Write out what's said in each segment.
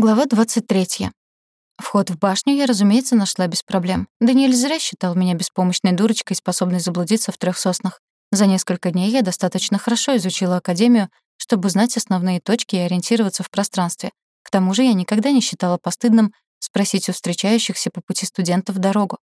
Глава 23. Вход в башню я, разумеется, нашла без проблем. Даниэль зря считал меня беспомощной дурочкой, способной заблудиться в трех соснах. За несколько дней я достаточно хорошо изучила Академию, чтобы знать основные точки и ориентироваться в пространстве. К тому же я никогда не считала постыдным спросить у встречающихся по пути студентов дорогу.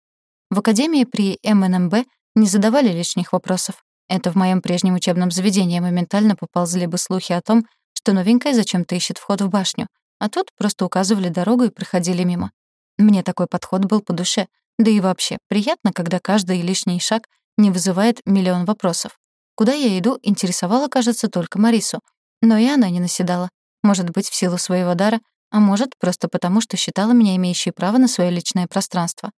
В Академии при МНМБ не задавали лишних вопросов. Это в моем прежнем учебном заведении моментально поползли бы слухи о том, что новенькая зачем-то ищет вход в башню — а тут просто указывали дорогу и проходили мимо. Мне такой подход был по душе. Да и вообще, приятно, когда каждый лишний шаг не вызывает миллион вопросов. Куда я иду, интересовало, кажется, только Марису. Но и она не наседала. Может быть, в силу своего дара, а может, просто потому, что считала меня имеющей право на свое личное пространство.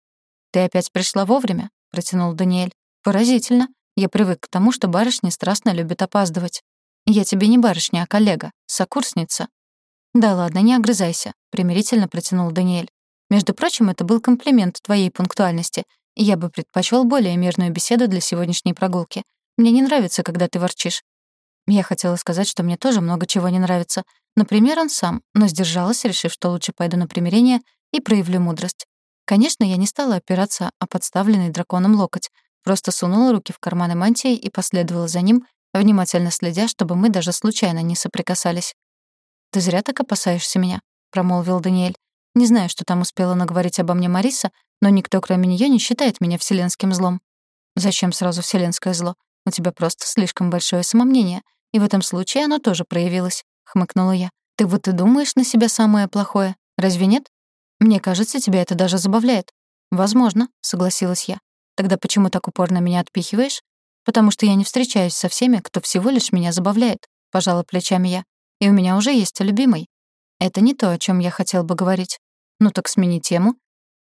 «Ты опять пришла вовремя?» — протянул Даниэль. «Поразительно. Я привык к тому, что барышни страстно любят опаздывать. Я тебе не барышня, а коллега, сокурсница. «Да ладно, не огрызайся», — примирительно протянул Даниэль. «Между прочим, это был комплимент твоей пунктуальности, и я бы предпочел более мирную беседу для сегодняшней прогулки. Мне не нравится, когда ты ворчишь». Я хотела сказать, что мне тоже много чего не нравится. Например, он сам, но сдержалась, решив, что лучше пойду на примирение и проявлю мудрость. Конечно, я не стала опираться о подставленный драконом локоть, просто сунула руки в карманы мантии и последовала за ним, внимательно следя, чтобы мы даже случайно не соприкасались. «Ты зря так опасаешься меня», — промолвил Даниэль. «Не знаю, что там успела наговорить обо мне Мариса, но никто, кроме нее, не считает меня вселенским злом». «Зачем сразу вселенское зло? У тебя просто слишком большое самомнение, и в этом случае оно тоже проявилось», — хмыкнула я. «Ты вот и думаешь на себя самое плохое, разве нет? Мне кажется, тебя это даже забавляет». «Возможно», — согласилась я. «Тогда почему так упорно меня отпихиваешь?» «Потому что я не встречаюсь со всеми, кто всего лишь меня забавляет», — пожала плечами я и у меня уже есть любимый. Это не то, о чем я хотел бы говорить. Ну так смени тему.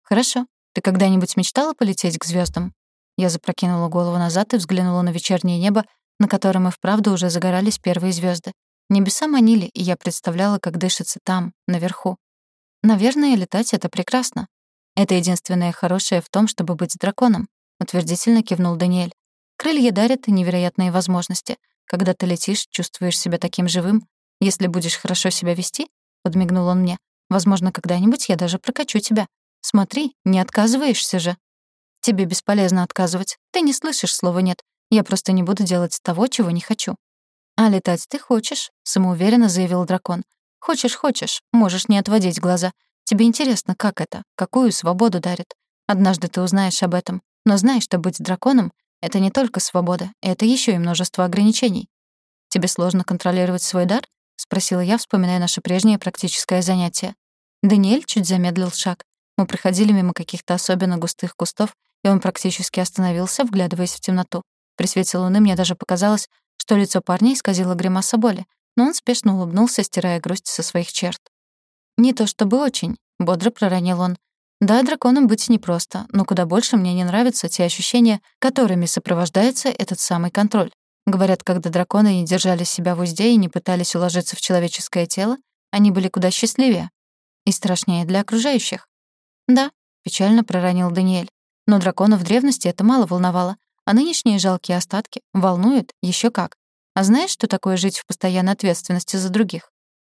Хорошо. Ты когда-нибудь мечтала полететь к звездам? Я запрокинула голову назад и взглянула на вечернее небо, на котором и вправду уже загорались первые звезды. Небеса манили, и я представляла, как дышится там, наверху. Наверное, летать — это прекрасно. Это единственное хорошее в том, чтобы быть драконом, утвердительно кивнул Даниэль. Крылья дарят невероятные возможности. Когда ты летишь, чувствуешь себя таким живым, если будешь хорошо себя вести, подмигнул он мне, возможно, когда-нибудь я даже прокачу тебя. Смотри, не отказываешься же. Тебе бесполезно отказывать. Ты не слышишь слова «нет». Я просто не буду делать того, чего не хочу. А летать ты хочешь, самоуверенно заявил дракон. Хочешь, хочешь, можешь не отводить глаза. Тебе интересно, как это, какую свободу дарит. Однажды ты узнаешь об этом. Но знай, что быть драконом — это не только свобода, это еще и множество ограничений. Тебе сложно контролировать свой дар? — спросила я, вспоминая наше прежнее практическое занятие. Даниэль чуть замедлил шаг. Мы проходили мимо каких-то особенно густых кустов, и он практически остановился, вглядываясь в темноту. При свете луны мне даже показалось, что лицо парня исказило гримаса боли, но он спешно улыбнулся, стирая грусть со своих черт. «Не то чтобы очень», — бодро проронил он. «Да, драконом быть непросто, но куда больше мне не нравятся те ощущения, которыми сопровождается этот самый контроль. Говорят, когда драконы не держали себя в узде и не пытались уложиться в человеческое тело, они были куда счастливее и страшнее для окружающих. «Да», — печально проронил Даниэль. «Но драконов в древности это мало волновало, а нынешние жалкие остатки волнуют еще как. А знаешь, что такое жить в постоянной ответственности за других?»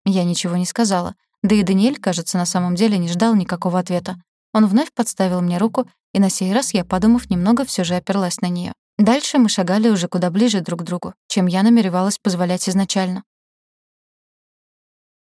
Я ничего не сказала, да и Даниэль, кажется, на самом деле не ждал никакого ответа. Он вновь подставил мне руку, и на сей раз я, подумав немного, все же оперлась на нее. Дальше мы шагали уже куда ближе друг к другу, чем я намеревалась позволять изначально.